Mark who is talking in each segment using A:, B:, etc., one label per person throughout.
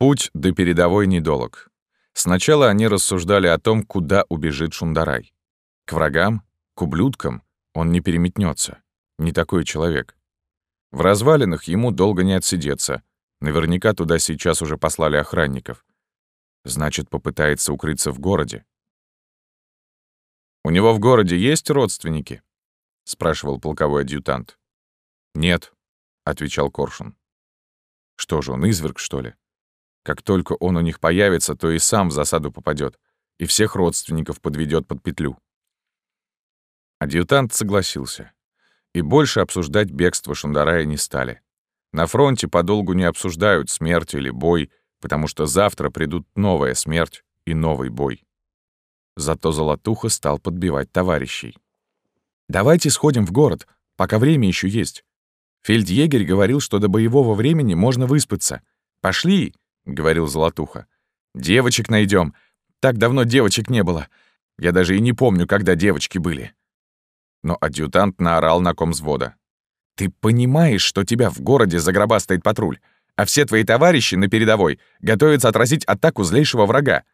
A: Путь до передовой недолог. Сначала они рассуждали о том, куда убежит Шундарай. К врагам, к ублюдкам он не переметнется. Не такой человек. В развалинах ему долго не отсидеться. Наверняка туда сейчас уже послали охранников. Значит, попытается укрыться в городе. «У него в городе есть родственники?» — спрашивал полковой адъютант. «Нет», — отвечал Коршун. «Что же, он изверг, что ли? Как только он у них появится, то и сам в засаду попадет, и всех родственников подведет под петлю». Адъютант согласился. И больше обсуждать бегство Шундарая не стали. На фронте подолгу не обсуждают смерть или бой, потому что завтра придут новая смерть и новый бой. Зато Золотуха стал подбивать товарищей. «Давайте сходим в город, пока время еще есть. Фельдъегерь говорил, что до боевого времени можно выспаться. Пошли!» — говорил Золотуха. «Девочек найдем. Так давно девочек не было. Я даже и не помню, когда девочки были». Но адъютант наорал на ком взвода. «Ты понимаешь, что тебя в городе загробастает патруль, а все твои товарищи на передовой готовятся отразить атаку злейшего врага.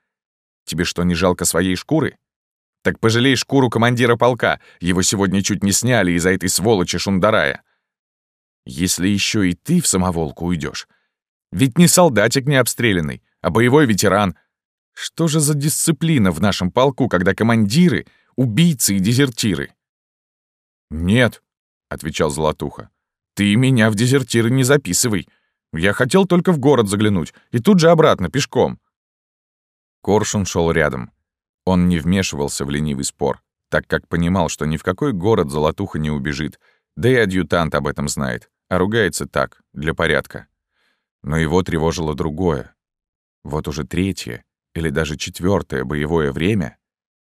A: Тебе что, не жалко своей шкуры? Так пожалей шкуру командира полка, его сегодня чуть не сняли из-за этой сволочи Шундарая. Если еще и ты в самоволку уйдешь, ведь не солдатик не обстрелянный, а боевой ветеран. Что же за дисциплина в нашем полку, когда командиры — убийцы и дезертиры? «Нет», — отвечал Золотуха, — «ты меня в дезертиры не записывай. Я хотел только в город заглянуть, и тут же обратно, пешком». Коршун шел рядом. Он не вмешивался в ленивый спор, так как понимал, что ни в какой город Золотуха не убежит, да и адъютант об этом знает, а ругается так, для порядка. Но его тревожило другое. Вот уже третье или даже четвертое боевое время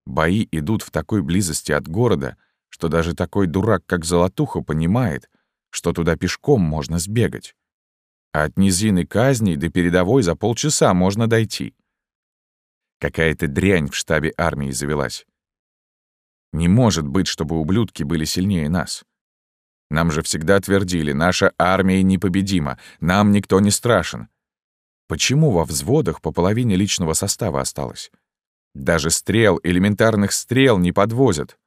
A: бои идут в такой близости от города, что даже такой дурак, как Золотуха, понимает, что туда пешком можно сбегать. А от низины казней до передовой за полчаса можно дойти. Какая-то дрянь в штабе армии завелась. Не может быть, чтобы ублюдки были сильнее нас. Нам же всегда твердили, наша армия непобедима, нам никто не страшен. Почему во взводах по половине личного состава осталось? Даже стрел, элементарных стрел не подвозят.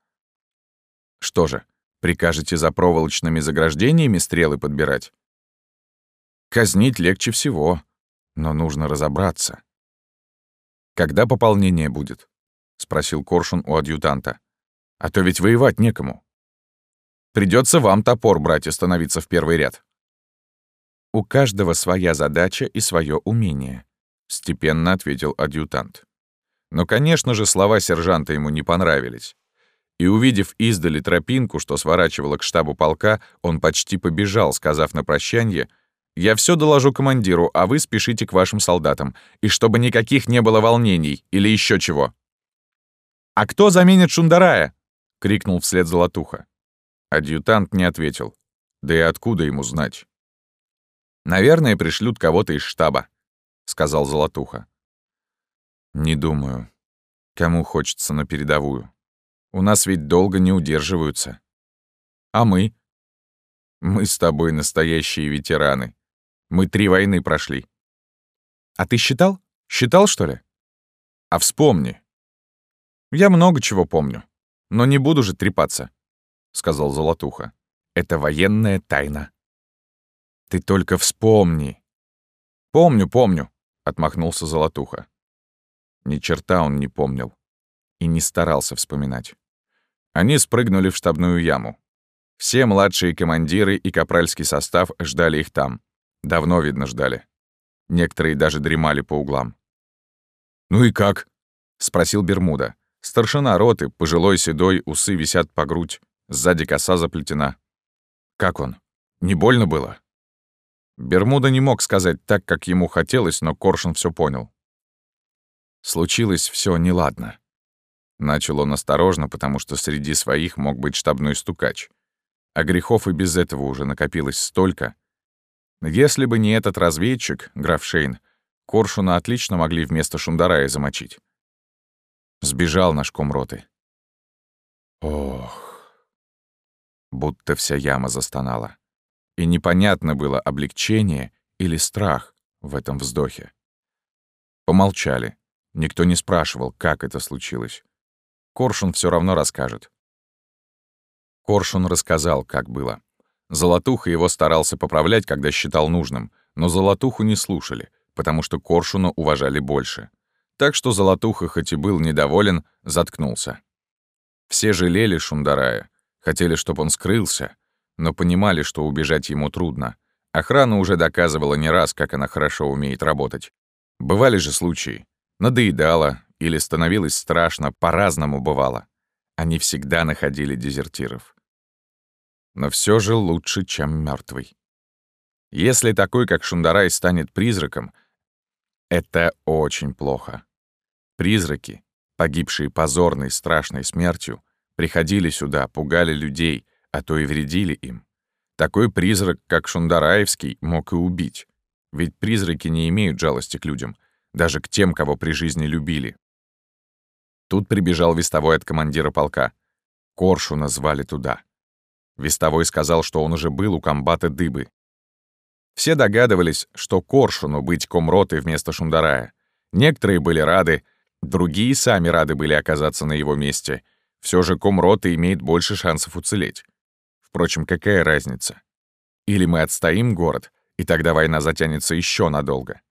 A: Что же, прикажете за проволочными заграждениями стрелы подбирать? Казнить легче всего, но нужно разобраться. «Когда пополнение будет?» — спросил Коршун у адъютанта. «А то ведь воевать некому. Придется вам топор брать и становиться в первый ряд». «У каждого своя задача и свое умение», — степенно ответил адъютант. Но, конечно же, слова сержанта ему не понравились. И, увидев издали тропинку, что сворачивала к штабу полка, он почти побежал, сказав на прощание — я все доложу командиру, а вы спешите к вашим солдатам. И чтобы никаких не было волнений или еще чего». «А кто заменит Шундарая?» — крикнул вслед Золотуха. Адъютант не ответил. Да и откуда ему знать? «Наверное, пришлют кого-то из штаба», — сказал Золотуха. «Не думаю. Кому хочется на передовую? У нас ведь долго не удерживаются. А мы? Мы с тобой настоящие ветераны. Мы три войны прошли. А ты считал? Считал, что ли? А вспомни. Я много чего помню, но не буду же трепаться, — сказал Золотуха. Это военная тайна. Ты только вспомни. Помню, помню, — отмахнулся Золотуха. Ни черта он не помнил и не старался вспоминать. Они спрыгнули в штабную яму. Все младшие командиры и капральский состав ждали их там. Давно, видно, ждали. Некоторые даже дремали по углам. «Ну и как?» — спросил Бермуда. Старшина роты, пожилой седой, усы висят по грудь, сзади коса заплетена. «Как он? Не больно было?» Бермуда не мог сказать так, как ему хотелось, но Коршун все понял. Случилось все неладно. Начал он осторожно, потому что среди своих мог быть штабной стукач. А грехов и без этого уже накопилось столько, если бы не этот разведчик, граф Шейн, Коршуна отлично могли вместо Шундарая замочить. Сбежал наш комроты. Ох. Будто вся яма застонала. И непонятно было облегчение или страх в этом вздохе. Помолчали. Никто не спрашивал, как это случилось. Коршун все равно расскажет. Коршун рассказал, как было. Золотуха его старался поправлять, когда считал нужным, но Золотуху не слушали, потому что Коршуна уважали больше. Так что Золотуха, хоть и был недоволен, заткнулся. Все жалели Шундарая, хотели, чтобы он скрылся, но понимали, что убежать ему трудно. Охрана уже доказывала не раз, как она хорошо умеет работать. Бывали же случаи. Надоедало или становилось страшно, по-разному бывало. Они всегда находили дезертиров. Но все же лучше, чем мертвый. Если такой, как Шундарай, станет призраком, это очень плохо. Призраки, погибшие позорной страшной смертью, приходили сюда, пугали людей, а то и вредили им. Такой призрак, как Шундараевский, мог и убить. Ведь призраки не имеют жалости к людям, даже к тем, кого при жизни любили. Тут прибежал вестовой от командира полка. Коршу назвали туда. Вестовой сказал, что он уже был у комбата Дыбы. Все догадывались, что Коршуну быть комротой вместо Шундарая. Некоторые были рады, другие сами рады были оказаться на его месте. Все же комрота имеет больше шансов уцелеть. Впрочем, какая разница? Или мы отстоим город, и тогда война затянется еще надолго.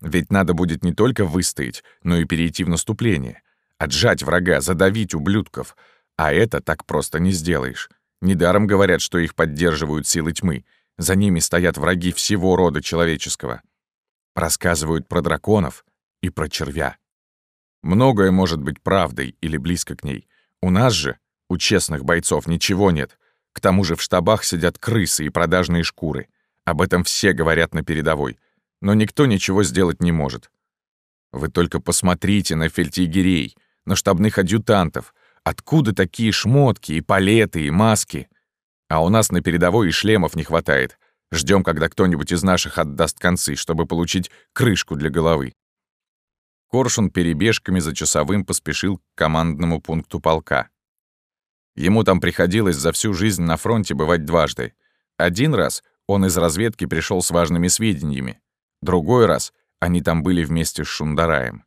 A: Ведь надо будет не только выстоять, но и перейти в наступление, отжать врага, задавить ублюдков, а это так просто не сделаешь. Недаром говорят, что их поддерживают силы тьмы. За ними стоят враги всего рода человеческого. Рассказывают про драконов и про червя. Многое может быть правдой или близко к ней. У нас же, у честных бойцов, ничего нет. К тому же в штабах сидят крысы и продажные шкуры. Об этом все говорят на передовой. Но никто ничего сделать не может. Вы только посмотрите на фельдъегерей, на штабных адъютантов. Откуда такие шмотки и палеты, и маски? А у нас на передовой и шлемов не хватает. Ждем, когда кто-нибудь из наших отдаст концы, чтобы получить крышку для головы. Коршун перебежками за часовым поспешил к командному пункту полка. Ему там приходилось за всю жизнь на фронте бывать дважды. Один раз он из разведки пришел с важными сведениями. Другой раз они там были вместе с Шундараем.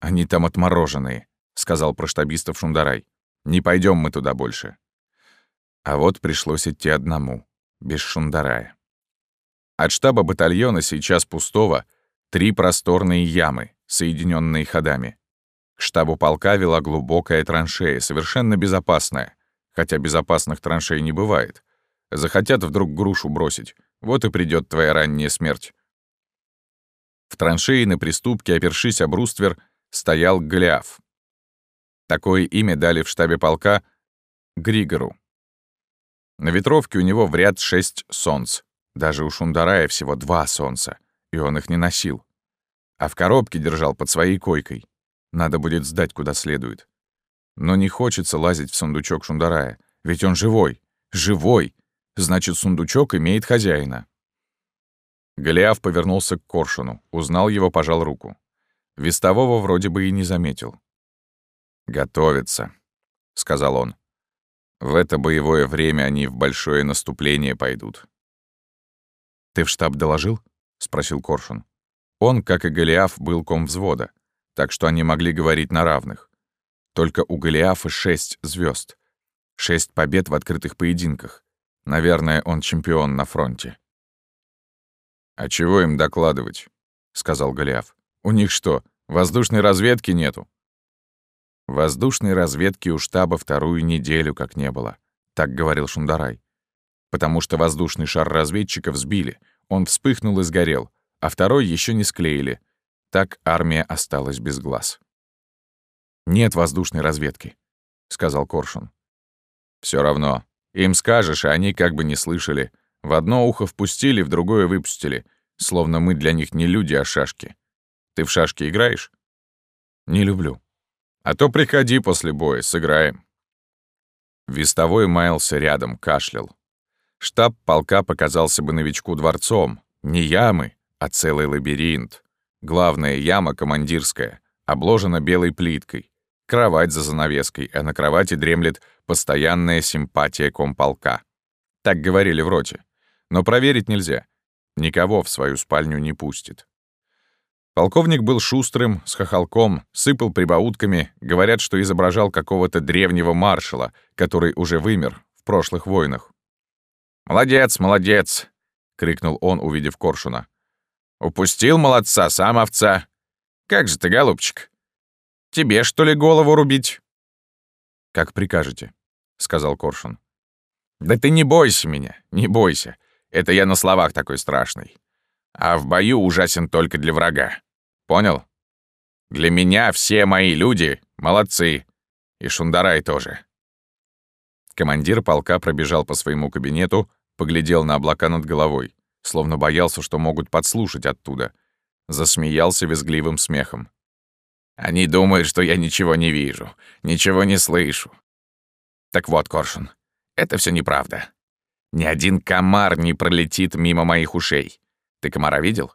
A: «Они там отмороженные», — сказал про штабистов Шундарай. «Не пойдем мы туда больше». А вот пришлось идти одному, без Шундарая. От штаба батальона, сейчас пустого, три просторные ямы, соединенные ходами. К штабу полка вела глубокая траншея, совершенно безопасная, хотя безопасных траншей не бывает. Захотят вдруг грушу бросить, вот и придет твоя ранняя смерть. В траншеи на приступке, опершись об бруствер, стоял Голиаф. Такое имя дали в штабе полка Григору. На ветровке у него в ряд шесть солнц. Даже у Шундарая всего два солнца, и он их не носил. А в коробке держал под своей койкой. Надо будет сдать куда следует. Но не хочется лазить в сундучок Шундарая, ведь он живой. Живой! Значит, сундучок имеет хозяина. Голиаф повернулся к Коршуну, узнал его, пожал руку. Вестового вроде бы и не заметил. «Готовится», — сказал он. «В это боевое время они в большое наступление пойдут». «Ты в штаб доложил?» — спросил Коршун. Он, как и Голиаф, был ком взвода так что они могли говорить на равных. Только у Голиафа шесть звезд, шесть побед в открытых поединках. Наверное, он чемпион на фронте. «А чего им докладывать?» — сказал Голиаф. «У них что, воздушной разведки нету?» Воздушной разведки у штаба вторую неделю как не было, так говорил Шундарай. Потому что воздушный шар разведчиков сбили, он вспыхнул и сгорел, а второй еще не склеили — так армия осталась без глаз. «Нет воздушной разведки», — сказал Коршун. Все равно. Им скажешь, и они как бы не слышали. В одно ухо впустили, в другое выпустили. Словно мы для них не люди, а шашки. Ты в шашки играешь? Не люблю. А то приходи после боя, сыграем. Вестовой маялся рядом, кашлял. Штаб полка показался бы новичку дворцом. Не ямы, а целый лабиринт. Главная яма командирская, обложена белой плиткой. Кровать за занавеской, а на кровати дремлет постоянная симпатия комполка. Так говорили в роте. Но проверить нельзя. Никого в свою спальню не пустит. Полковник был шустрым, с хохолком, сыпал прибаутками, говорят, что изображал какого-то древнего маршала, который уже вымер в прошлых войнах. «Молодец, молодец!» — крикнул он, увидев коршуна. «Упустил молодца, сам овца! Как же ты, голубчик? Тебе, что ли, голову рубить?»
B: «Как прикажете», — сказал коршун.
A: «Да ты не бойся меня, не бойся. Это я на словах такой страшный. А в бою ужасен только для врага. Понял? Для меня все мои люди молодцы. И Шундарай тоже».
B: Командир полка пробежал по своему кабинету, поглядел на облака над головой, словно боялся, что могут подслушать оттуда. Засмеялся визгливым смехом.
A: «Они думают, что я ничего не вижу, ничего не слышу. Так вот, Коршун, это все неправда. Ни один комар не пролетит мимо моих ушей. Ты комара видел?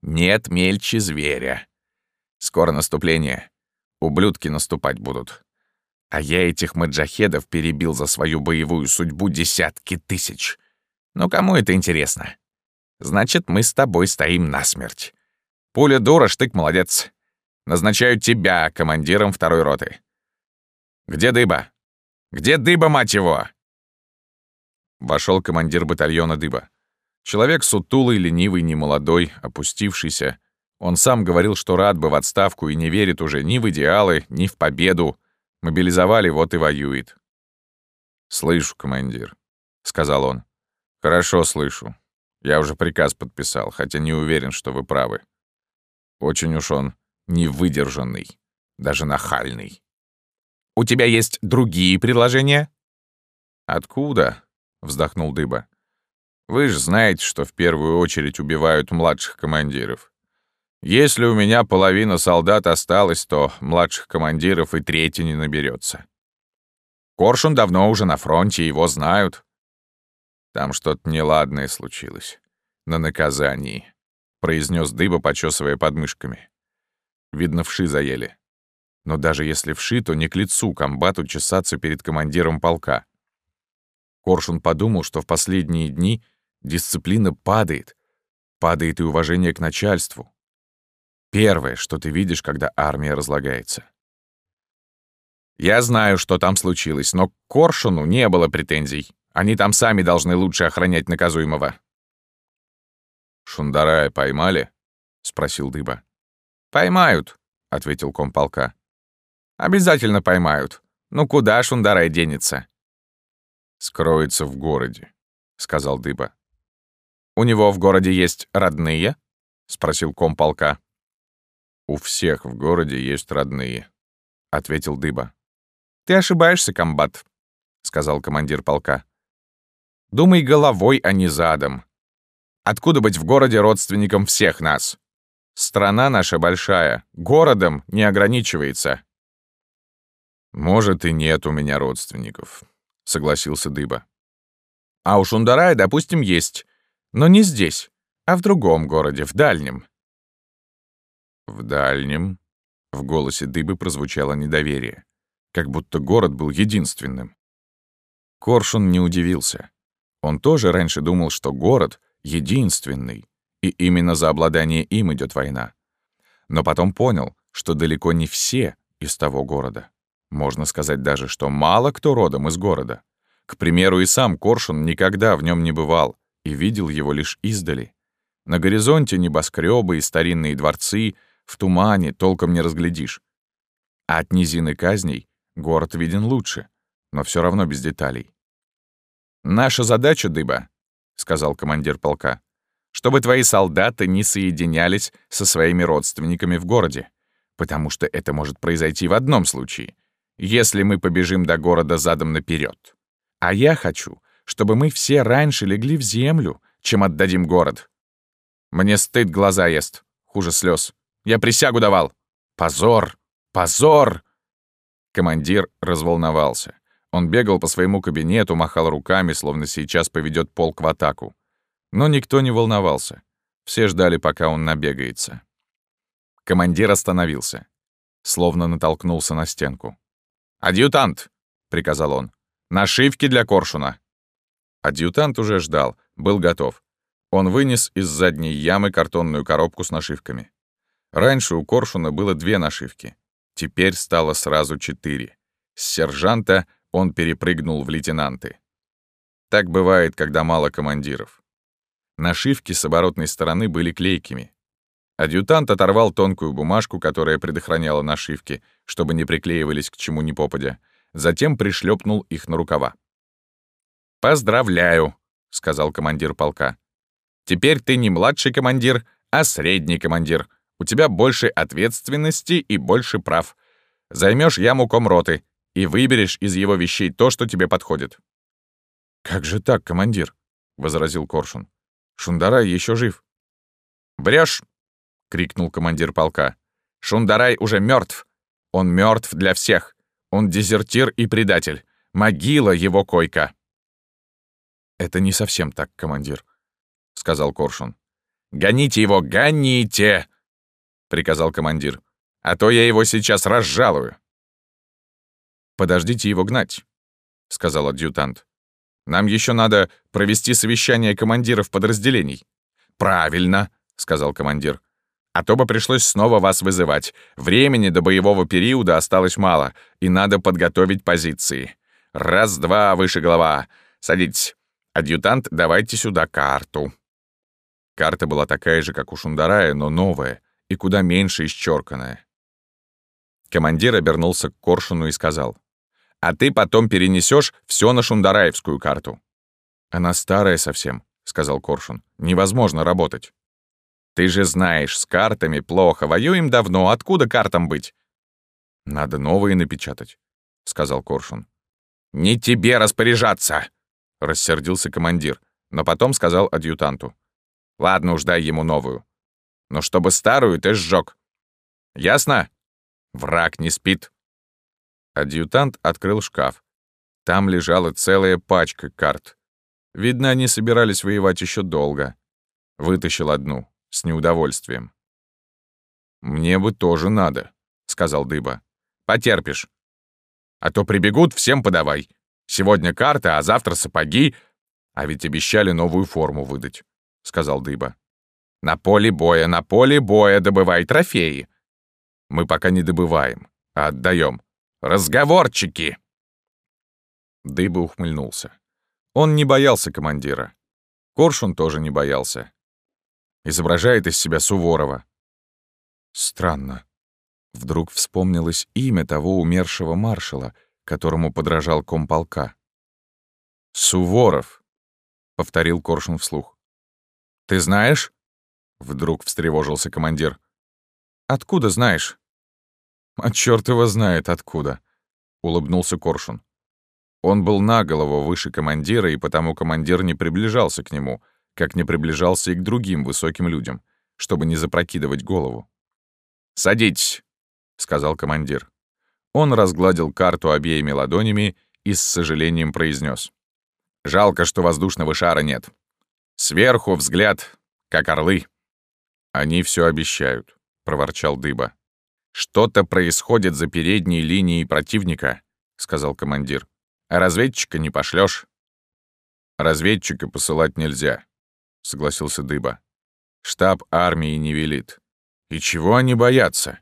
A: Нет мельче зверя. Скоро наступление. Ублюдки наступать будут. А я этих маджахедов перебил за свою боевую судьбу десятки тысяч. Ну кому это интересно? Значит, мы с тобой стоим насмерть. Пуля дура, штык молодец. Назначаю тебя командиром второй роты. Где дыба? Где дыба, мать его?
B: Вошел командир батальона дыба. Человек сутулый, ленивый, немолодой, опустившийся. Он сам говорил, что рад бы в отставку и не верит уже ни в идеалы, ни в победу. Мобилизовали, вот и воюет.
A: «Слышу, командир», — сказал он.
B: «Хорошо слышу. Я уже приказ подписал, хотя не уверен, что вы правы. Очень уж он невыдержанный, даже нахальный».
A: «У тебя есть другие предложения?»
B: «Откуда?» — вздохнул Дыба. «Вы же знаете, что в первую очередь убивают младших командиров. Если у меня половина солдат осталась, то младших командиров и трети не наберется.
A: Коршун давно уже на фронте, его знают.
B: Там что-то неладное случилось. На наказании», — произнес Дыба, почесывая подмышками. Видно, вши заели. Но даже если вши, то не к лицу комбату чесаться перед командиром полка. Коршун подумал, что в последние дни дисциплина падает. Падает и уважение к начальству. Первое, что ты видишь, когда армия разлагается.
A: Я знаю, что там случилось, но к Коршуну не было претензий. Они там сами должны лучше охранять наказуемого.
B: «Шундарая поймали?» — спросил Дыба.
A: «Поймают», — ответил комполка. «Обязательно поймают. Ну куда Шундарай денется?
B: скроется в городе», — сказал Дыба.
A: «У него в городе есть родные?» — спросил комполка.
B: «У всех в городе есть родные», — ответил Дыба.
A: «Ты ошибаешься, комбат», — сказал командир полка. «Думай головой, а не задом. Откуда быть в городе родственником всех нас? Страна наша большая, городом не ограничивается».
B: «Может, и нет у меня родственников», — согласился Дыба.
A: «А у Шундарая, допустим, есть. Но не здесь, а в другом городе, в дальнем».
B: «В дальнем?» — в голосе Дыбы прозвучало недоверие, как будто город был единственным. Коршун не удивился. Он тоже раньше думал, что город единственный, и именно за обладание им идет война. Но потом понял, что далеко не все из того города. Можно сказать даже, что мало кто родом из города. К примеру, и сам Коршун никогда в нем не бывал и видел его лишь издали. На горизонте небоскребы и старинные дворцы, в тумане толком не разглядишь. А от низины казней город виден лучше, но все равно без деталей.
A: «Наша задача, Дыба», — сказал командир полка, «чтобы твои солдаты не соединялись со своими родственниками в городе, потому что это может произойти в одном случае — если мы побежим до города задом наперед. А я хочу, чтобы мы все раньше легли в землю, чем отдадим город. Мне стыд глаза ест, хуже слез. Я присягу давал. Позор! Позор!» Командир разволновался. Он бегал по своему кабинету, махал руками, словно сейчас поведет полк в атаку. Но никто не волновался. Все ждали, пока он набегается. Командир остановился. Словно натолкнулся на стенку. «Адъютант!» — приказал он. «Нашивки для коршуна!»
B: Адъютант уже ждал, был готов. Он вынес из задней ямы картонную коробку с нашивками.
A: Раньше у Коршуна было две нашивки. Теперь стало сразу четыре. С сержанта он перепрыгнул в лейтенанты. Так бывает, когда мало командиров. Нашивки с оборотной стороны были клейкими. Адъютант оторвал тонкую бумажку, которая предохраняла нашивки, чтобы не приклеивались к чему ни попадя, затем пришлепнул их на рукава. «Поздравляю», — сказал командир полка. «Теперь ты не младший командир, а средний командир. У тебя больше ответственности и больше прав. Займешь яму комроты и выберешь из его вещей то, что тебе подходит».
B: «Как же так, командир?» — возразил Коршун. «Шундарай еще жив».
A: Врешь! крикнул командир полка. «Шундарай уже мертв. Он мертв для всех. Он дезертир и предатель. Могила его койка».
B: «Это не совсем так, командир», — сказал Коршун.
A: «Гоните его, гоните!» — приказал командир. «А то я его сейчас разжалую».
B: «Подождите его гнать», — сказал адъютант.
A: «Нам еще надо провести совещание командиров подразделений». «Правильно», — сказал командир. «А то бы пришлось снова вас вызывать. Времени до боевого периода осталось мало, и надо подготовить позиции. Раз-два, выше голова. Садитесь. «Адъютант, давайте сюда карту».
B: Карта была такая же, как у Шундарая, но новая и куда меньше исчерканная.
A: Командир обернулся к Коршуну и сказал, «А ты потом перенесешь все на Шундараевскую карту».
B: «Она старая совсем», — сказал Коршун. «Невозможно работать».
A: «Ты же знаешь, с картами плохо. Воюем давно. Откуда картам быть?»
B: «Надо новые напечатать», — сказал Коршун.
A: «Не тебе распоряжаться!» — рассердился командир, но потом сказал адъютанту. «Ладно уж, дай ему новую. Но чтобы старую ты сжёг. Ясно? Враг не спит».
B: Адъютант открыл шкаф. Там лежала целая пачка карт. Видно, они собирались воевать еще долго. Вытащил одну, с неудовольствием.
A: «Мне бы тоже надо», — сказал Дыба. «Потерпишь. А то прибегут, всем подавай. Сегодня карта, а завтра сапоги. А ведь обещали новую форму выдать», — сказал Дыба. «На поле боя, на поле боя добывай трофеи». «Мы пока не добываем, а отдаем. Разговорчики!»
B: Дыба ухмыльнулся. Он не боялся командира. Коршун тоже не боялся. Изображает из себя Суворова. Странно. Вдруг вспомнилось имя того умершего маршала — которому подражал комполка.
A: «Суворов», — повторил Коршун вслух. «Ты знаешь?» — вдруг встревожился командир.
B: «Откуда знаешь?»
A: «А чёрт его знает откуда», — улыбнулся Коршун. Он был на голову выше командира, и потому командир не приближался к нему, как не приближался и к другим высоким людям, чтобы не запрокидывать голову. «Садитесь», — сказал командир. Он разгладил карту обеими ладонями и с сожалением произнес: «Жалко, что воздушного шара нет. Сверху взгляд, как орлы».
B: «Они все обещают», — проворчал Дыба.
A: «Что-то происходит за передней линией противника», — сказал командир. «А разведчика не пошлешь.
B: «Разведчика посылать нельзя», — согласился Дыба. «Штаб армии не велит. И чего они боятся?»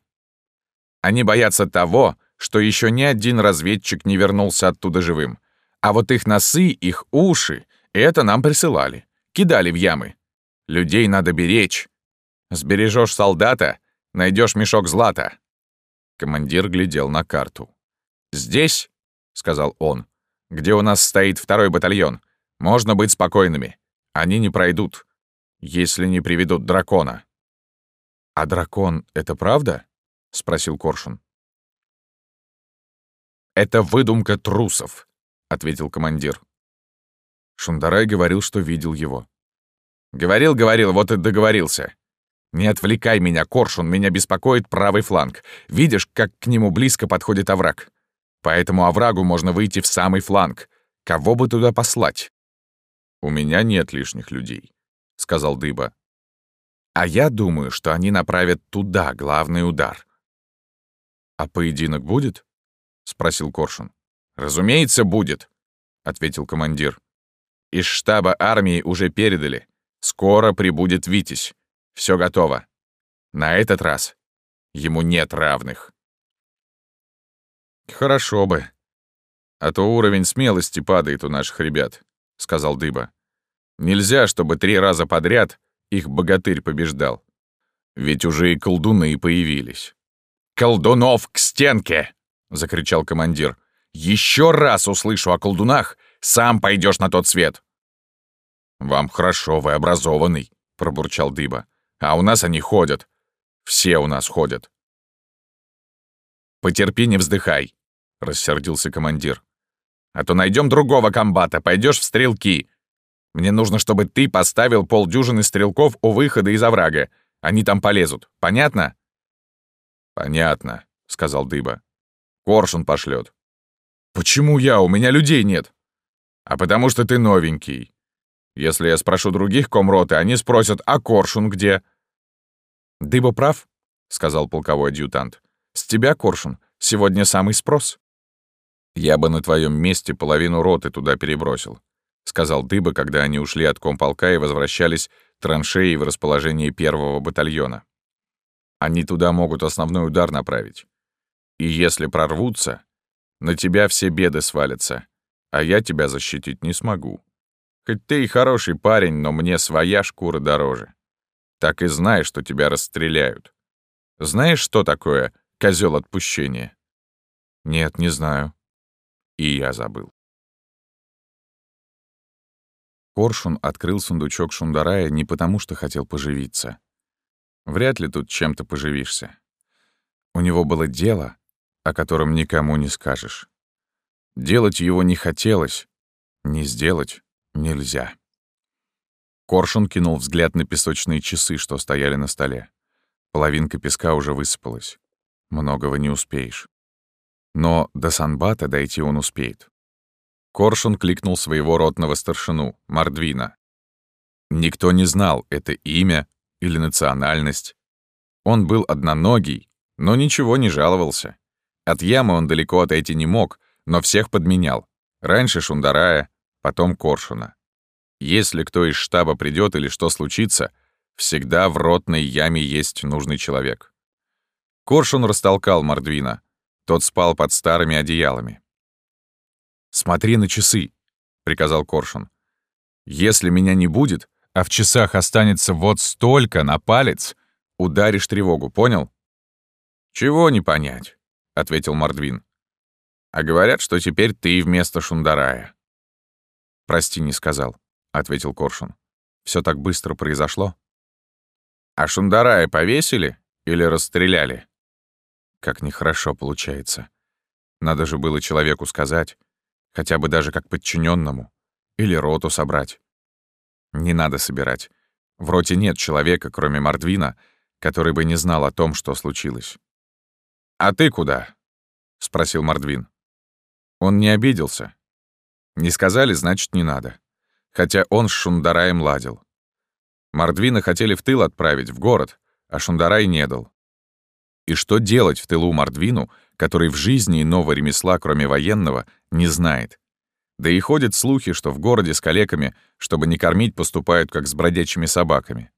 A: «Они боятся того, что еще ни один разведчик не вернулся оттуда живым. А вот их носы, их уши — это нам присылали. Кидали в ямы. Людей надо беречь. Сбережешь солдата — найдешь мешок злата. Командир глядел на карту. «Здесь», — сказал он, — «где у нас стоит второй батальон, можно быть спокойными. Они не пройдут, если не приведут дракона».
B: «А дракон — это правда?» — спросил Коршун.
A: «Это выдумка трусов», — ответил командир.
B: Шундарай говорил, что видел его.
A: «Говорил, говорил, вот и договорился. Не отвлекай меня, Коршун, меня беспокоит правый фланг. Видишь, как к нему близко подходит овраг. По этому оврагу можно выйти в самый фланг. Кого бы туда послать?»
B: «У меня нет лишних людей», — сказал Дыба.
A: «А я думаю, что они направят туда главный удар».
B: «А поединок будет?»
A: — спросил Коршун. «Разумеется, будет», — ответил командир. «Из штаба армии уже передали. Скоро прибудет Витязь. Все готово. На этот раз Ему нет равных.
B: Хорошо бы. А то уровень смелости падает у наших ребят, сказал Дыба. Нельзя, чтобы три раза подряд их богатырь побеждал. Ведь уже и колдуны появились.
A: «Колдунов к стенке!» — закричал командир. «Еще раз услышу о колдунах, сам пойдешь на тот свет!»
B: «Вам хорошо, вы образованный», — пробурчал Дыба. «А у нас они ходят. Все у нас ходят».
A: «Потерпи, не вздыхай», — рассердился командир. «А то найдем другого комбата, пойдешь в стрелки. Мне нужно, чтобы ты поставил полдюжины стрелков у выхода из оврага. Они там полезут. Понятно?»
B: «Понятно», — сказал Дыба. «Коршун пошлет.
A: «Почему я? У меня людей нет».
B: «А потому что ты новенький. Если я спрошу других комроты, они спросят, а Коршун где?»
A: «Дыба прав», — сказал полковой адъютант. «С тебя, Коршун, сегодня самый спрос».
B: «Я бы на твоем месте половину роты туда перебросил», — сказал Дыба, когда они ушли от комполка и возвращались траншеи в расположении первого батальона. «Они туда могут основной удар направить. И если прорвутся, на тебя все беды свалятся, а я тебя защитить не смогу. Хоть ты и хороший парень, но мне своя шкура дороже. Так и знай, что тебя расстреляют. Знаешь, что такое козел отпущения?
A: Нет, не знаю.
B: И я забыл.
A: Коршун открыл сундучок Шундарая не потому, что хотел поживиться. Вряд ли тут чем-то поживишься. У него было дело, о котором никому не скажешь. Делать его не хотелось, не сделать нельзя. Коршун кинул взгляд на песочные часы, что стояли на столе. Половинка песка уже высыпалась. Многого не успеешь. Но до Санбата дойти он успеет. Коршун кликнул своего ротного старшину, Мардвина. Никто не знал, это имя или национальность. Он был одноногий, но ничего не жаловался. От ямы он далеко отойти не мог, но всех подменял. Раньше Шундарая, потом Коршуна. Если кто из штаба придет или что случится, всегда в ротной яме есть нужный человек. Коршун растолкал Мордвина. Тот спал под старыми одеялами. «Смотри на часы», — приказал Коршун. «Если меня не будет, а в часах останется вот столько на палец, ударишь тревогу, понял?»
B: «Чего не понять?» — ответил Мордвин. «А говорят, что теперь ты вместо Шундарая».
A: «Прости, не сказал», — ответил Коршун. Все так быстро произошло».
B: «А Шундарая повесили или расстреляли?»
A: «Как нехорошо получается. Надо же было человеку сказать, хотя бы даже как подчиненному, или роту собрать. Не надо собирать. В роте нет человека, кроме Мордвина, который бы не знал о том, что случилось.
B: «А ты куда?» — спросил Мордвин.
A: Он не обиделся. Не сказали, значит, не надо. Хотя он с Шундараем ладил. Мордвина хотели в тыл отправить, в город, а Шундарай не дал. И что делать в тылу Мордвину, который в жизни иного ремесла, кроме военного, не знает? Да и ходят слухи, что в городе с калеками, чтобы не кормить, поступают как с бродячими собаками.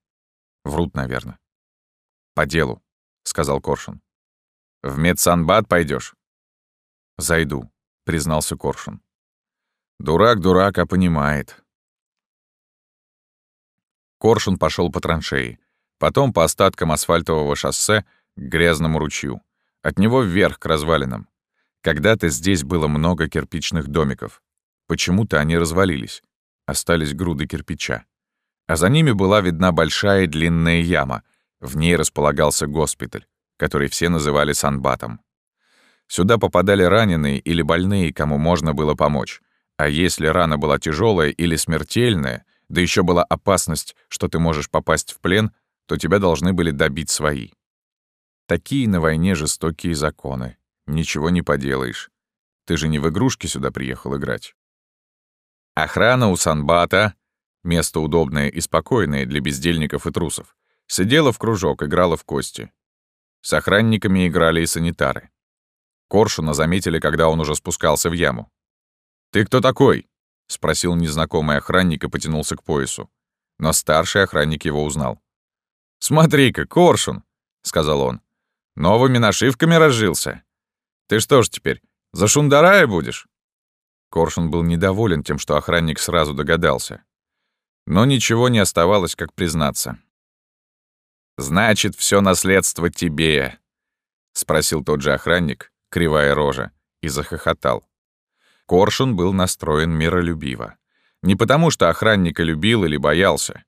A: Врут, наверное. «По делу», — сказал Коршун.
B: В медсанбат пойдешь?
A: Зайду, признался Коршун.
B: Дурак дурака понимает.
A: Коршун пошел по траншеи, потом по остаткам асфальтового шоссе к грязному ручью, от него вверх к развалинам. Когда-то здесь было много кирпичных домиков. Почему-то они развалились. Остались груды кирпича. А за ними была видна большая длинная яма. В ней располагался госпиталь который все называли Санбатом. Сюда попадали раненые или больные, кому можно было помочь. А если рана была тяжелая или смертельная, да еще была опасность, что ты можешь попасть в плен, то тебя должны были добить свои. Такие на войне жестокие законы. Ничего не поделаешь. Ты же не в игрушки сюда приехал играть. Охрана у Санбата, место удобное и спокойное для бездельников и трусов, сидела в кружок, играла в кости. С охранниками играли и санитары. Коршуна заметили, когда он уже спускался в яму. «Ты кто такой?» — спросил незнакомый охранник и потянулся к поясу. Но старший охранник его узнал. «Смотри-ка, Коршун!» — сказал он. Новыми нашивками разжился? Ты что ж теперь, за шундарая будешь?» Коршун был недоволен тем, что охранник сразу догадался. Но ничего не оставалось, как признаться. «Значит, все наследство тебе», — спросил тот же охранник, кривая рожа, и захохотал. Коршун был настроен миролюбиво. Не потому, что охранника любил или боялся.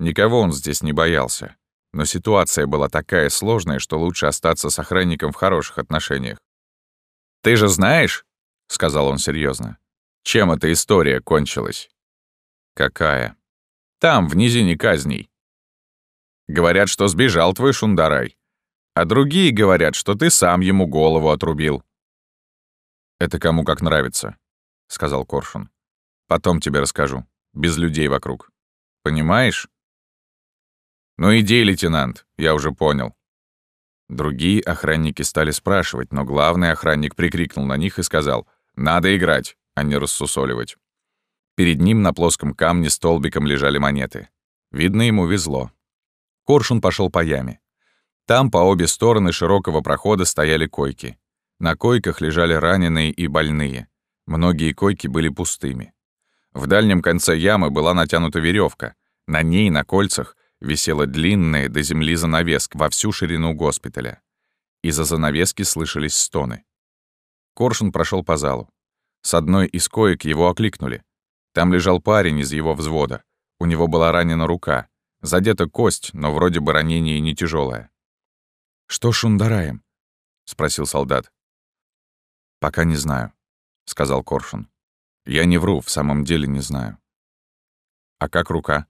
A: Никого он здесь не боялся. Но ситуация была такая сложная, что лучше остаться с охранником в хороших отношениях. «Ты же знаешь, — сказал он серьезно, — чем эта история кончилась?» «Какая?» «Там, в низине казней. Говорят, что сбежал твой шундарай. А другие говорят, что ты сам ему голову отрубил». «Это кому как нравится», — сказал Коршун. «Потом тебе расскажу. Без людей вокруг. Понимаешь?» «Ну иди, лейтенант, я уже понял». Другие охранники стали спрашивать, но главный охранник прикрикнул на них и сказал «Надо играть, а не рассусоливать». Перед ним на плоском камне столбиком лежали монеты. Видно, ему везло. Коршун пошел по яме. Там по обе стороны широкого прохода стояли койки. На койках лежали раненые и больные. Многие койки были пустыми. В дальнем конце ямы была натянута веревка. На ней, на кольцах, висела длинная до земли занавеска во всю ширину госпиталя. Из-за занавески слышались стоны. Коршун прошел по залу. С одной из коек его окликнули. Там лежал парень из его взвода. У него была ранена рука. Задета кость, но вроде бы ранение не тяжелое. «Что шундараем?» — спросил солдат. «Пока не знаю», — сказал Коршун. «Я не вру, в самом деле не знаю». «А как рука?»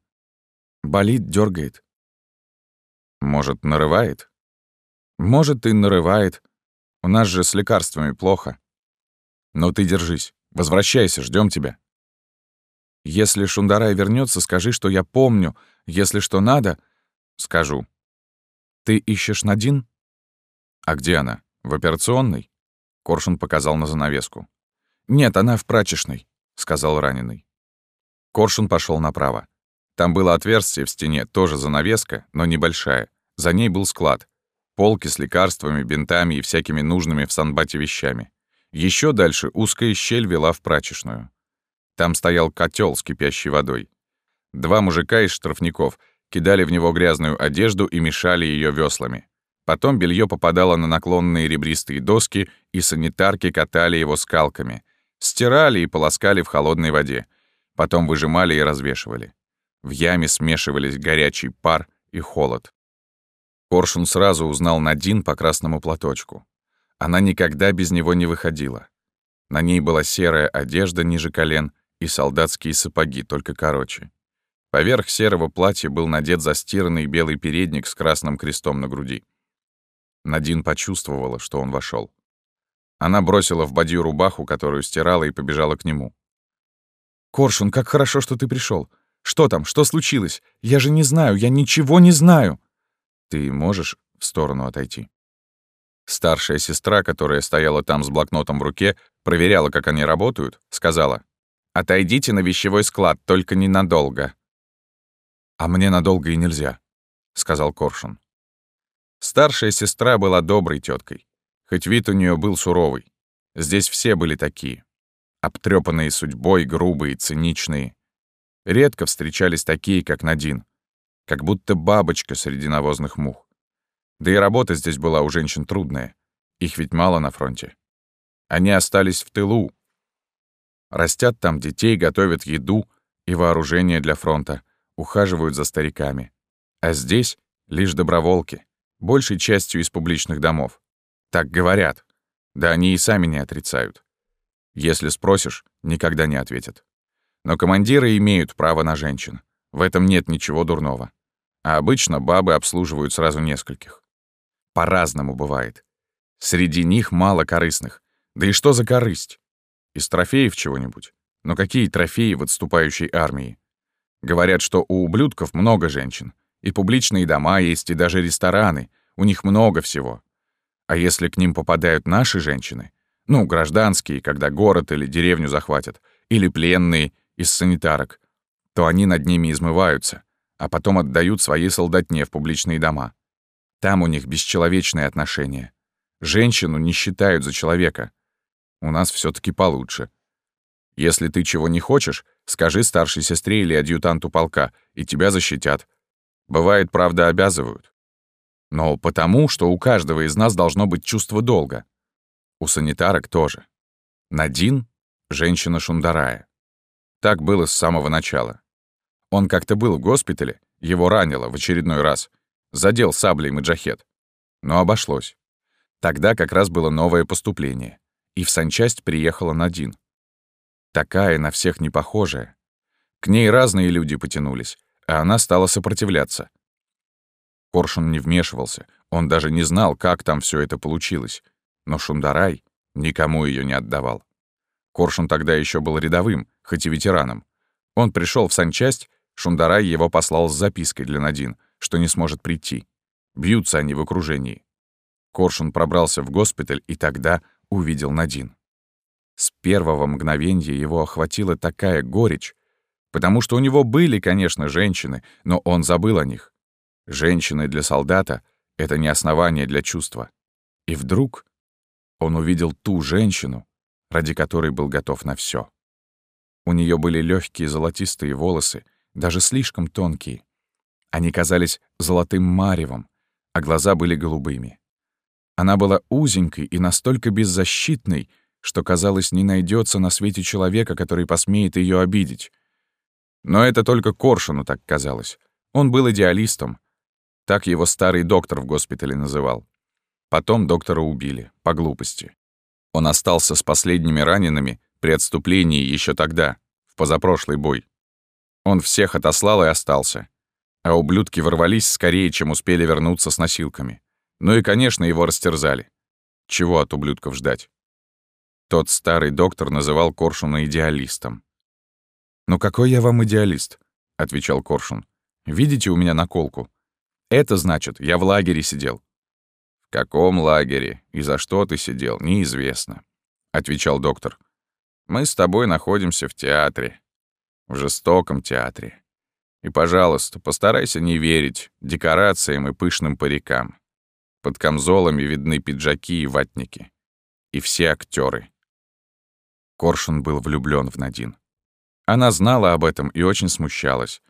A: Болит, дергает. Может, нарывает? Может, и нарывает. У нас же с лекарствами плохо. Но ты держись. Возвращайся, ждем тебя. Если Шундарай вернется, скажи, что я помню. Если что надо, скажу. Ты ищешь Надин? А где она? В операционной? Коршун показал на занавеску. Нет, она в прачечной, сказал раненый. Коршун пошел направо. Там было отверстие в стене, тоже занавеска, но небольшая. За ней был склад. Полки с лекарствами, бинтами и всякими нужными в санбате вещами. Еще дальше узкая щель вела в прачечную. Там стоял котел с кипящей водой. Два мужика из штрафников кидали в него грязную одежду и мешали ее веслами. Потом белье попадало на наклонные ребристые доски, и санитарки катали его скалками. Стирали и полоскали в холодной воде. Потом выжимали и развешивали. В яме смешивались горячий пар и холод. Коршун сразу узнал Надин по красному платочку. Она никогда без него не выходила. На ней была серая одежда ниже колен и солдатские сапоги, только короче. Поверх серого платья был надет застиранный белый передник с красным крестом на груди. Надин почувствовала, что он вошел. Она бросила в бадью рубаху, которую стирала, и побежала к нему. «Коршун, как хорошо, что ты пришел. Что там? Что случилось? Я же не знаю, я ничего не знаю. Ты можешь в сторону отойти? Старшая сестра, которая стояла там с блокнотом в руке, проверяла, как они работают, сказала, «Отойдите на вещевой склад, только ненадолго». «А мне надолго и нельзя», — сказал Коршун. Старшая сестра была доброй теткой, хоть вид у нее был суровый. Здесь все были такие. Обтрепанные судьбой, грубые, циничные. Редко встречались такие, как Надин. Как будто бабочка среди навозных мух. Да и работа здесь была у женщин трудная. Их ведь мало на фронте. Они остались в тылу. Растят там детей, готовят еду и вооружение для фронта, ухаживают за стариками. А здесь лишь доброволки, большей частью из публичных домов. Так говорят. Да они и сами не отрицают. Если спросишь, никогда не ответят. Но командиры имеют право на женщин. В этом нет ничего дурного. А обычно бабы обслуживают сразу нескольких. По-разному бывает. Среди них мало корыстных. Да и что за корысть? Из трофеев чего-нибудь? Но какие трофеи в отступающей армии? Говорят, что у ублюдков много женщин. И публичные дома есть, и даже рестораны. У них много всего. А если к ним попадают наши женщины, ну, гражданские, когда город или деревню захватят, или пленные, из санитарок, то они над ними измываются, а потом отдают свои солдатне в публичные дома. Там у них бесчеловечные отношения. Женщину не считают за человека. У нас все таки получше. Если ты чего не хочешь, скажи старшей сестре или адъютанту полка, и тебя защитят. Бывает, правда, обязывают. Но потому, что у каждого из нас должно быть чувство долга. У санитарок тоже. Надин — женщина Шундарая. Так было с самого начала. Он как-то был в госпитале, его ранило в очередной раз. Задел саблей маджахет. Но обошлось. Тогда как раз было новое поступление. И в санчасть приехала Надин. Такая на всех не похожая. К ней разные люди потянулись, а она стала сопротивляться. Коршун не вмешивался, он даже не знал, как там все это получилось. Но Шундарай никому ее не отдавал. Коршун тогда еще был рядовым, хоть и ветераном. Он пришел в санчасть, Шундарай его послал с запиской для Надин, что не сможет прийти. Бьются они в окружении. Коршун пробрался в госпиталь и тогда увидел Надин. С первого мгновения его охватила такая горечь, потому что у него были, конечно, женщины, но он забыл о них. Женщины для солдата — это не основание для чувства. И вдруг он увидел ту женщину, ради которой был готов на все. У нее были легкие золотистые волосы, даже слишком тонкие. Они казались золотым маревом, а глаза были голубыми. Она была узенькой и настолько беззащитной, что, казалось, не найдется на свете человека, который посмеет ее обидеть. Но это только Коршуну так казалось. Он был идеалистом. Так его старый доктор в госпитале называл. Потом доктора убили, по глупости. Он остался с последними ранеными при отступлении еще тогда, в позапрошлый бой. Он всех отослал и остался. А ублюдки ворвались скорее, чем успели вернуться с носилками. Ну и, конечно, его растерзали. Чего от ублюдков ждать? Тот старый доктор называл Коршуна идеалистом. «Ну какой я вам идеалист?» — отвечал Коршун. «Видите у меня наколку? Это значит, я в лагере сидел». «В каком лагере и за что ты сидел, неизвестно», — отвечал доктор. «Мы с тобой находимся в театре, в жестоком театре. И, пожалуйста, постарайся не верить декорациям и пышным парикам. Под камзолами видны пиджаки и ватники. И все актеры. Коршун был влюблён в Надин. Она знала об этом и очень смущалась.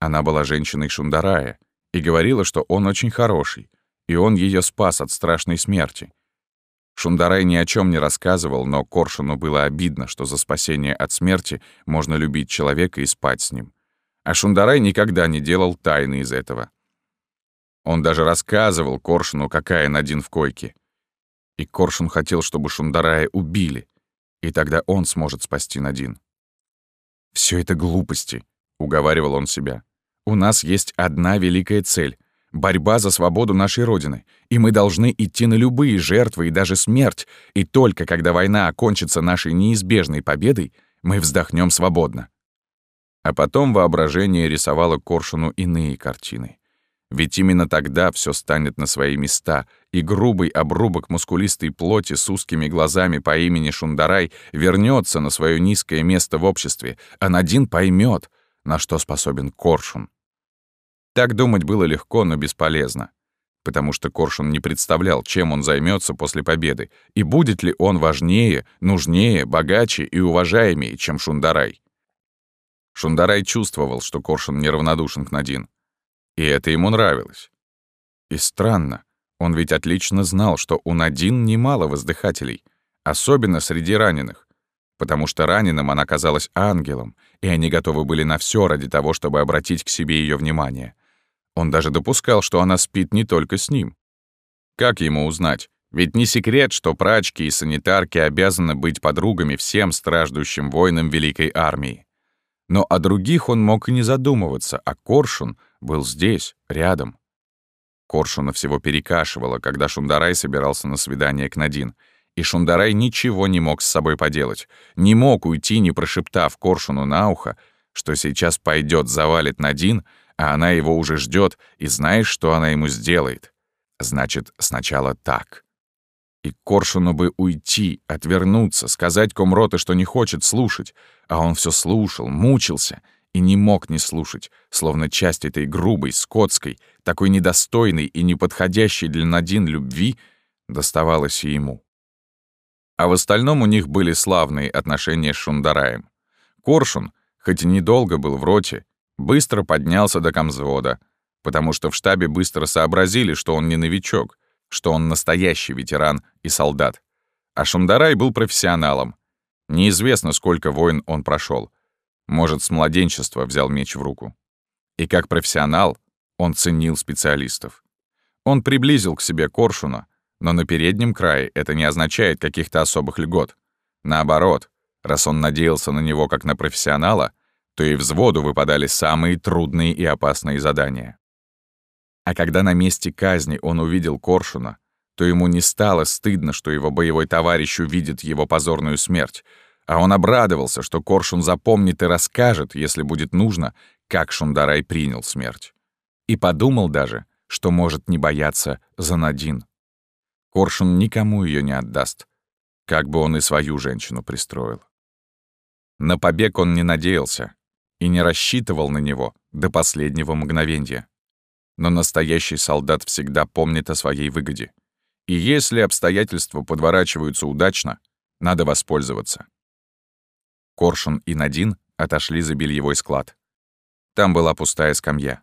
A: Она была женщиной Шундарая и говорила, что он очень хороший, и он её спас от страшной смерти. Шундарай ни о чём не рассказывал, но Коршуну было обидно, что за спасение от смерти можно любить человека и спать с ним. А Шундарай никогда не делал тайны из этого. Он даже рассказывал Коршуну, какая Надин в койке. И Коршун хотел, чтобы Шундарая убили — и тогда он сможет спасти Надин. Все это глупости», — уговаривал он себя. «У нас есть одна великая цель — борьба за свободу нашей Родины, и мы должны идти на любые жертвы и даже смерть, и только когда война окончится нашей неизбежной победой, мы вздохнем свободно». А потом воображение рисовало Коршуну иные картины. Ведь именно тогда все станет на свои места, и грубый обрубок мускулистой плоти с узкими глазами по имени Шундарай вернется на свое низкое место в обществе, а Надин поймет, на что способен Коршун. Так думать было легко, но бесполезно, потому что Коршун не представлял, чем он займется после победы, и будет ли он важнее, нужнее, богаче и уважаемее, чем Шундарай. Шундарай чувствовал, что Коршун неравнодушен к Надин. И это ему нравилось. И странно, он ведь отлично знал, что у Надин немало воздыхателей, особенно среди раненых, потому что раненым она казалась ангелом, и они готовы были на все ради того, чтобы обратить к себе ее внимание. Он даже допускал, что она спит не только с ним. Как ему узнать? Ведь не секрет, что прачки и санитарки обязаны быть подругами всем страждущим воинам Великой Армии. Но о других он мог и не задумываться, а Коршун был здесь, рядом. Коршуна всего перекашивало, когда Шундарай собирался на свидание к Надин. И Шундарай ничего не мог с собой поделать. Не мог уйти, не прошептав Коршуну на ухо, что сейчас пойдет завалит Надин, а она его уже ждет и знает, что она ему сделает. Значит, сначала так. И Коршуну бы уйти, отвернуться, сказать Комроте, что не хочет слушать, а он все слушал, мучился — и не мог не слушать, словно часть этой грубой, скотской, такой недостойной и неподходящей для Надин любви, доставалось и ему. А в остальном у них были славные отношения с Шундараем. Коршун, хоть и недолго был в роте, быстро поднялся до комзвода, потому что в штабе быстро сообразили, что он не новичок, что он настоящий ветеран и солдат. А Шундарай был профессионалом. Неизвестно, сколько войн он прошел. Может, с младенчества взял меч в руку. И как профессионал он ценил специалистов. Он приблизил к себе Коршуна, но на переднем крае это не означает каких-то особых льгот. Наоборот, раз он надеялся на него как на профессионала, то и взводу выпадали самые трудные и опасные задания. А когда на месте казни он увидел Коршуна, то ему не стало стыдно, что его боевой товарищ увидит его позорную смерть, а он обрадовался, что Коршун запомнит и расскажет, если будет нужно, как Шундарай принял смерть. И подумал даже, что может не бояться за Надин. Коршун никому ее не отдаст, как бы он и свою женщину пристроил. На побег он не надеялся и не рассчитывал на него до последнего мгновения. Но настоящий солдат всегда помнит о своей выгоде. И если обстоятельства подворачиваются удачно, надо воспользоваться. Коршун и Надин отошли за бельевой склад. Там была пустая скамья.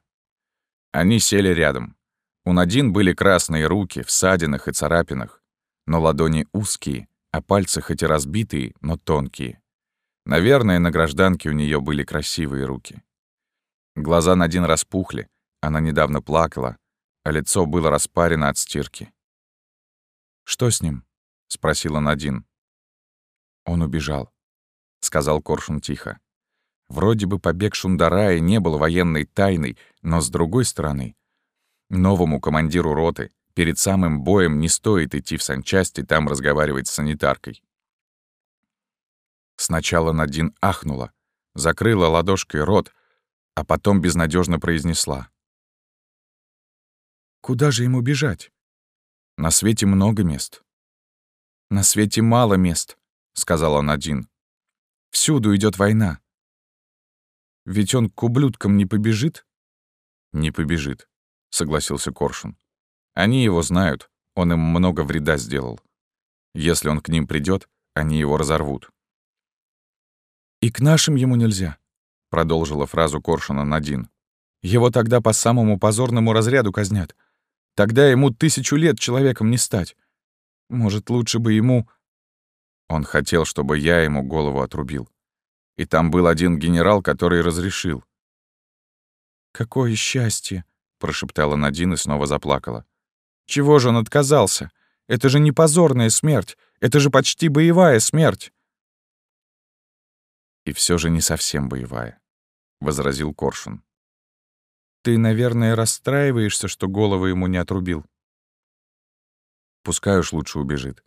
A: Они сели рядом. У Надин были красные руки в садинах и царапинах, но ладони узкие, а пальцы хоть и разбитые, но тонкие. Наверное, на гражданке у нее были красивые руки. Глаза Надин распухли, она недавно плакала, а лицо было распарено от стирки. «Что с ним?» — спросила Надин. «Он убежал», — сказал Коршун тихо. Вроде бы побег Шундарая не был военной тайной, но с другой стороны, Новому командиру роты перед самым боем не стоит идти в санчасть и там разговаривать с санитаркой. Сначала Надин ахнула, закрыла ладошкой рот, а потом безнадежно произнесла. «Куда же ему бежать? На свете много мест». «На свете мало мест», — сказала Надин. «Всюду идет война. Ведь он к ублюдкам не побежит?» «Не побежит», согласился Коршун. Они его знают, он им много вреда сделал. Если он к ним придет, они его разорвут. «И к нашим ему нельзя», — продолжила фразу Коршуна Надин. «Его тогда по самому позорному разряду казнят. Тогда ему тысячу лет человеком не стать. Может, лучше бы ему...» Он хотел, чтобы я ему голову отрубил. И там был один генерал, который разрешил. «Какое счастье!» прошептала Надин и снова заплакала. «Чего же он отказался? Это же не позорная смерть, это же почти боевая смерть!» «И все же не совсем боевая», — возразил Коршун. «Ты, наверное, расстраиваешься, что голову ему не отрубил». «Пускай уж лучше убежит.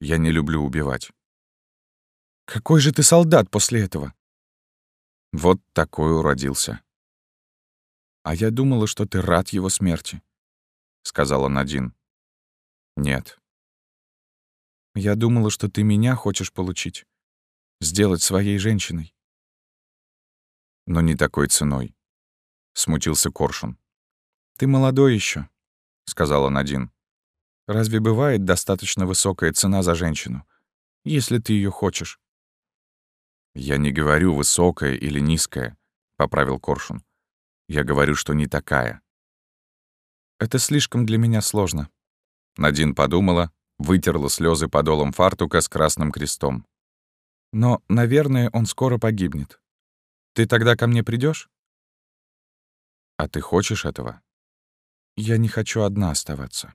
A: Я не люблю убивать». «Какой же ты солдат после этого?» «Вот такой уродился», «А я думала, что ты рад его смерти», — сказала Надин. «Нет». «Я думала, что ты меня хочешь получить, сделать своей женщиной». «Но не такой ценой», — смутился Коршун. «Ты молодой еще, сказала Надин. «Разве бывает достаточно высокая цена за женщину, если ты ее хочешь?» «Я не говорю высокая или низкая», — поправил Коршун. Я говорю, что не такая. Это слишком для меня сложно. Надин подумала, вытерла слезы подолом фартука с красным крестом. Но, наверное, он скоро погибнет. Ты тогда ко мне придешь? А ты хочешь этого? Я не хочу одна оставаться.